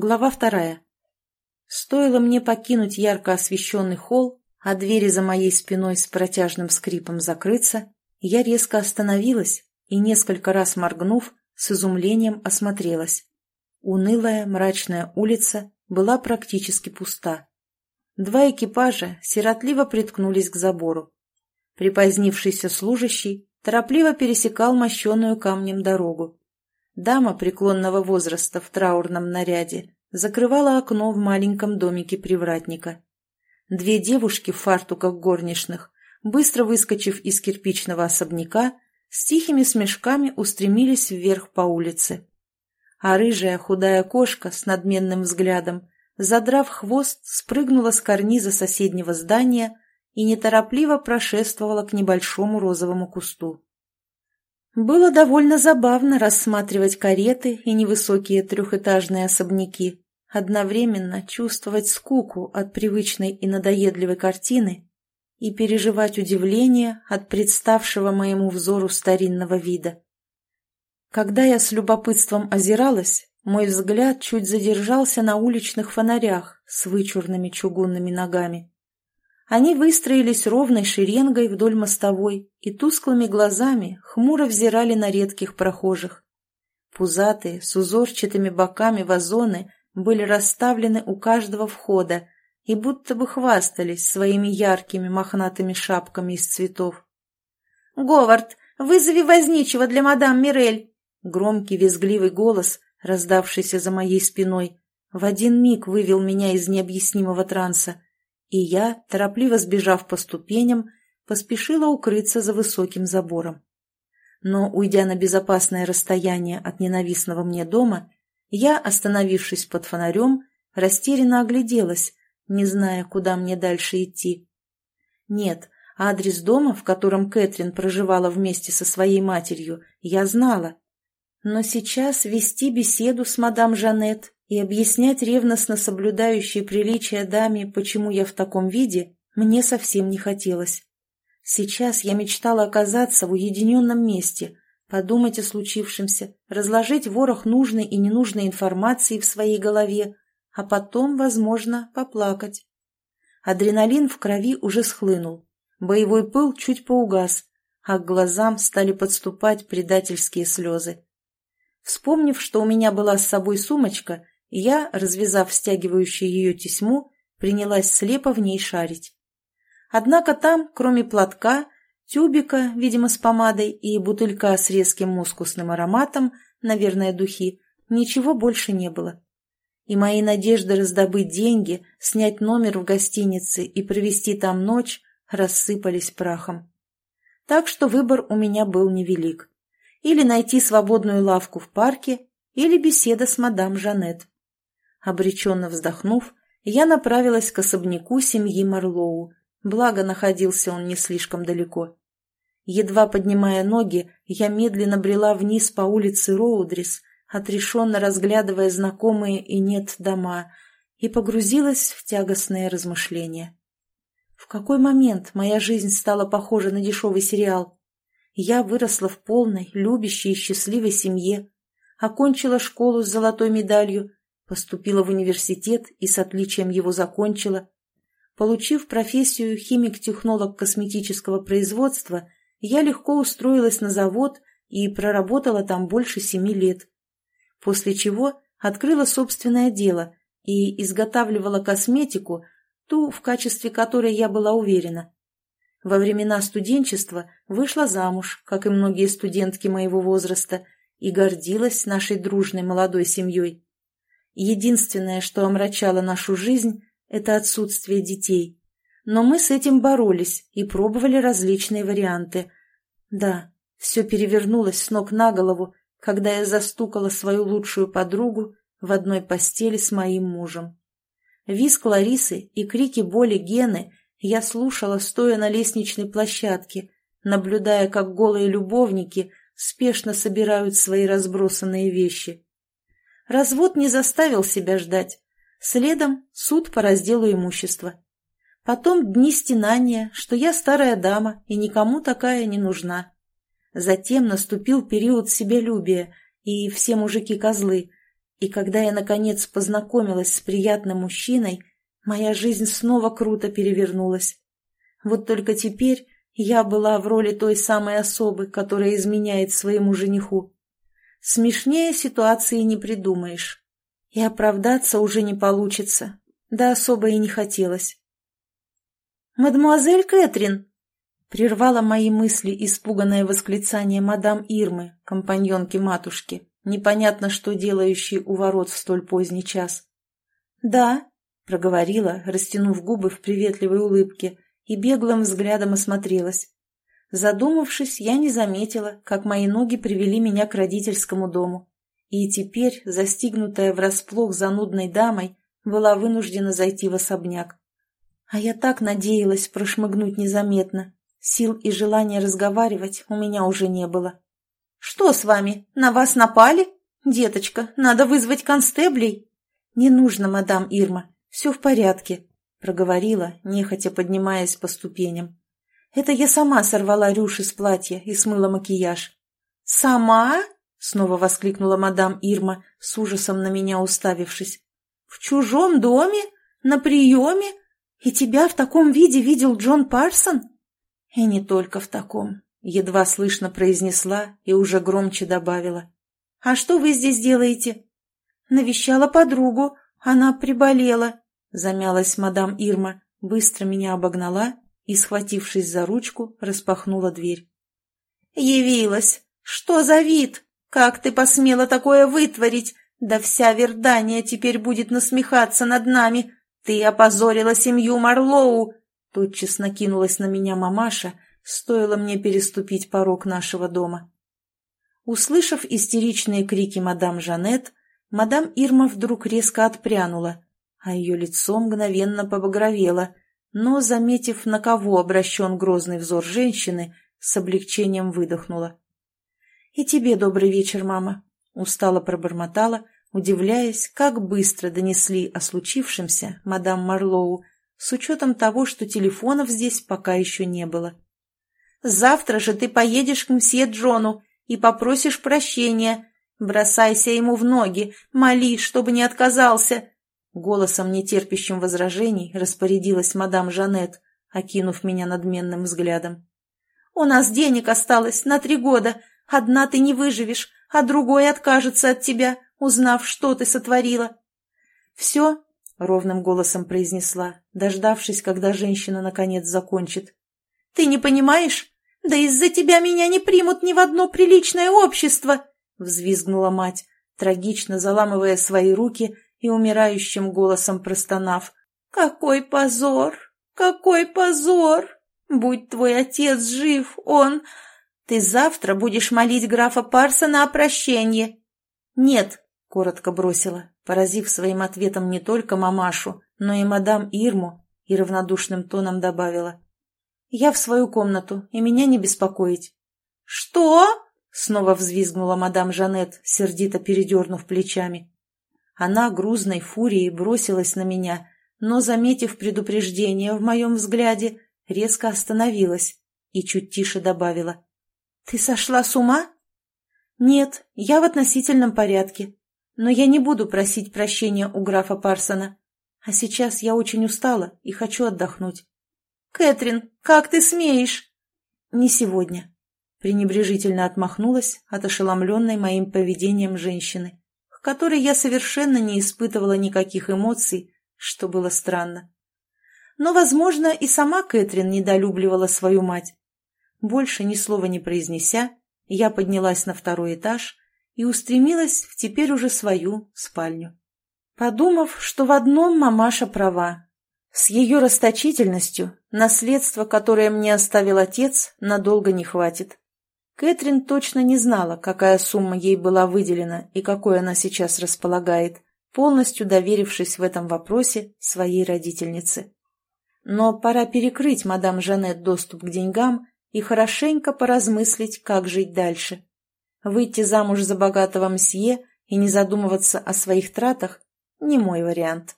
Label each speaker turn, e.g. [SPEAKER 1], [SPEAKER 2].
[SPEAKER 1] Глава вторая. Стоило мне покинуть ярко освещенный холл, а двери за моей спиной с протяжным скрипом закрыться, я резко остановилась и, несколько раз моргнув, с изумлением осмотрелась. Унылая мрачная улица была практически пуста. Два экипажа сиротливо приткнулись к забору. Припозднившийся служащий торопливо пересекал мощенную камнем дорогу. Дама преклонного возраста в траурном наряде закрывала окно в маленьком домике привратника. Две девушки в фартуках горничных, быстро выскочив из кирпичного особняка, с тихими смешками устремились вверх по улице. А рыжая худая кошка с надменным взглядом, задрав хвост, спрыгнула с карниза соседнего здания и неторопливо прошествовала к небольшому розовому кусту. Было довольно забавно рассматривать кареты и невысокие трехэтажные особняки, одновременно чувствовать скуку от привычной и надоедливой картины и переживать удивление от представшего моему взору старинного вида. Когда я с любопытством озиралась, мой взгляд чуть задержался на уличных фонарях с вычурными чугунными ногами. Они выстроились ровной шеренгой вдоль мостовой и тусклыми глазами хмуро взирали на редких прохожих. Пузатые, с узорчатыми боками вазоны были расставлены у каждого входа и будто бы хвастались своими яркими мохнатыми шапками из цветов. «Говард, вызови возничего для мадам Мирель!» Громкий визгливый голос, раздавшийся за моей спиной, в один миг вывел меня из необъяснимого транса и я, торопливо сбежав по ступеням, поспешила укрыться за высоким забором. Но, уйдя на безопасное расстояние от ненавистного мне дома, я, остановившись под фонарем, растерянно огляделась, не зная, куда мне дальше идти. Нет, адрес дома, в котором Кэтрин проживала вместе со своей матерью, я знала. Но сейчас вести беседу с мадам Жанет и объяснять ревностно соблюдающей приличия даме, почему я в таком виде, мне совсем не хотелось. Сейчас я мечтала оказаться в уединенном месте, подумать о случившемся, разложить ворох нужной и ненужной информации в своей голове, а потом, возможно, поплакать. Адреналин в крови уже схлынул, боевой пыл чуть поугас, а к глазам стали подступать предательские слезы. Вспомнив, что у меня была с собой сумочка, я, развязав стягивающую ее тесьму, принялась слепо в ней шарить. Однако там, кроме платка, тюбика, видимо, с помадой и бутылька с резким мускусным ароматом, наверное, духи, ничего больше не было. И мои надежды раздобыть деньги, снять номер в гостинице и провести там ночь рассыпались прахом. Так что выбор у меня был невелик. Или найти свободную лавку в парке, или беседа с мадам Жанет. Обреченно вздохнув, я направилась к особняку семьи Марлоу, благо находился он не слишком далеко. Едва поднимая ноги, я медленно брела вниз по улице Роудрис, отрешенно разглядывая знакомые и нет дома, и погрузилась в тягостные размышления. В какой момент моя жизнь стала похожа на дешевый сериал? Я выросла в полной, любящей и счастливой семье, окончила школу с золотой медалью Поступила в университет и с отличием его закончила. Получив профессию химик-технолог косметического производства, я легко устроилась на завод и проработала там больше семи лет. После чего открыла собственное дело и изготавливала косметику, ту, в качестве которой я была уверена. Во времена студенчества вышла замуж, как и многие студентки моего возраста, и гордилась нашей дружной молодой семьей. Единственное, что омрачало нашу жизнь, это отсутствие детей. Но мы с этим боролись и пробовали различные варианты. Да, все перевернулось с ног на голову, когда я застукала свою лучшую подругу в одной постели с моим мужем. Виск Ларисы и крики боли Гены я слушала, стоя на лестничной площадке, наблюдая, как голые любовники спешно собирают свои разбросанные вещи. Развод не заставил себя ждать. Следом суд по разделу имущества. Потом дни стенания, что я старая дама и никому такая не нужна. Затем наступил период себялюбия, и все мужики козлы. И когда я, наконец, познакомилась с приятным мужчиной, моя жизнь снова круто перевернулась. Вот только теперь я была в роли той самой особы, которая изменяет своему жениху. Смешнее ситуации не придумаешь. И оправдаться уже не получится. Да особо и не хотелось. «Мадемуазель Кэтрин!» Прервала мои мысли испуганное восклицание мадам Ирмы, компаньонки матушки, непонятно что делающей у ворот в столь поздний час. «Да», — проговорила, растянув губы в приветливой улыбке, и беглым взглядом осмотрелась. Задумавшись, я не заметила, как мои ноги привели меня к родительскому дому. И теперь, застигнутая врасплох занудной дамой, была вынуждена зайти в особняк. А я так надеялась прошмыгнуть незаметно. Сил и желания разговаривать у меня уже не было. «Что с вами? На вас напали? Деточка, надо вызвать констеблей». «Не нужно, мадам Ирма, все в порядке», — проговорила, нехотя поднимаясь по ступеням. «Это я сама сорвала рюши с платья и смыла макияж». «Сама?» — снова воскликнула мадам Ирма, с ужасом на меня уставившись. «В чужом доме? На приеме? И тебя в таком виде видел Джон Парсон?» «И не только в таком», — едва слышно произнесла и уже громче добавила. «А что вы здесь делаете?» «Навещала подругу, она приболела», — замялась мадам Ирма, быстро меня обогнала и, схватившись за ручку, распахнула дверь. «Явилась! Что за вид? Как ты посмела такое вытворить? Да вся Вердания теперь будет насмехаться над нами! Ты опозорила семью Марлоу!» Тотчас накинулась на меня мамаша, стоило мне переступить порог нашего дома. Услышав истеричные крики мадам Жанет, мадам Ирма вдруг резко отпрянула, а ее лицо мгновенно побагровело, но, заметив, на кого обращен грозный взор женщины, с облегчением выдохнула. «И тебе добрый вечер, мама», — устало пробормотала, удивляясь, как быстро донесли о случившемся мадам Марлоу, с учетом того, что телефонов здесь пока еще не было. «Завтра же ты поедешь к мсье Джону и попросишь прощения. Бросайся ему в ноги, моли, чтобы не отказался», Голосом, нетерпящим возражений, распорядилась мадам Жанет, окинув меня надменным взглядом. «У нас денег осталось на три года. Одна ты не выживешь, а другой откажется от тебя, узнав, что ты сотворила». «Все?» — ровным голосом произнесла, дождавшись, когда женщина наконец закончит. «Ты не понимаешь? Да из-за тебя меня не примут ни в одно приличное общество!» — взвизгнула мать, трагично заламывая свои руки и умирающим голосом простонав. «Какой позор! Какой позор! Будь твой отец жив, он... Ты завтра будешь молить графа Парсона о прощении!» «Нет!» — коротко бросила, поразив своим ответом не только мамашу, но и мадам Ирму, и равнодушным тоном добавила. «Я в свою комнату, и меня не беспокоить». «Что?» — снова взвизгнула мадам Жанет, сердито передернув плечами. Она грузной фурией бросилась на меня, но, заметив предупреждение в моем взгляде, резко остановилась и чуть тише добавила. «Ты сошла с ума?» «Нет, я в относительном порядке. Но я не буду просить прощения у графа Парсона. А сейчас я очень устала и хочу отдохнуть». «Кэтрин, как ты смеешь?» «Не сегодня», — пренебрежительно отмахнулась от ошеломленной моим поведением женщины которой я совершенно не испытывала никаких эмоций, что было странно. Но, возможно, и сама Кэтрин недолюбливала свою мать. Больше ни слова не произнеся, я поднялась на второй этаж и устремилась в теперь уже свою спальню. Подумав, что в одном мамаша права. С ее расточительностью наследство, которое мне оставил отец, надолго не хватит. Кэтрин точно не знала, какая сумма ей была выделена и какой она сейчас располагает, полностью доверившись в этом вопросе своей родительнице. Но пора перекрыть мадам Жанет доступ к деньгам и хорошенько поразмыслить, как жить дальше. Выйти замуж за богатого мсье и не задумываться о своих тратах – не мой вариант.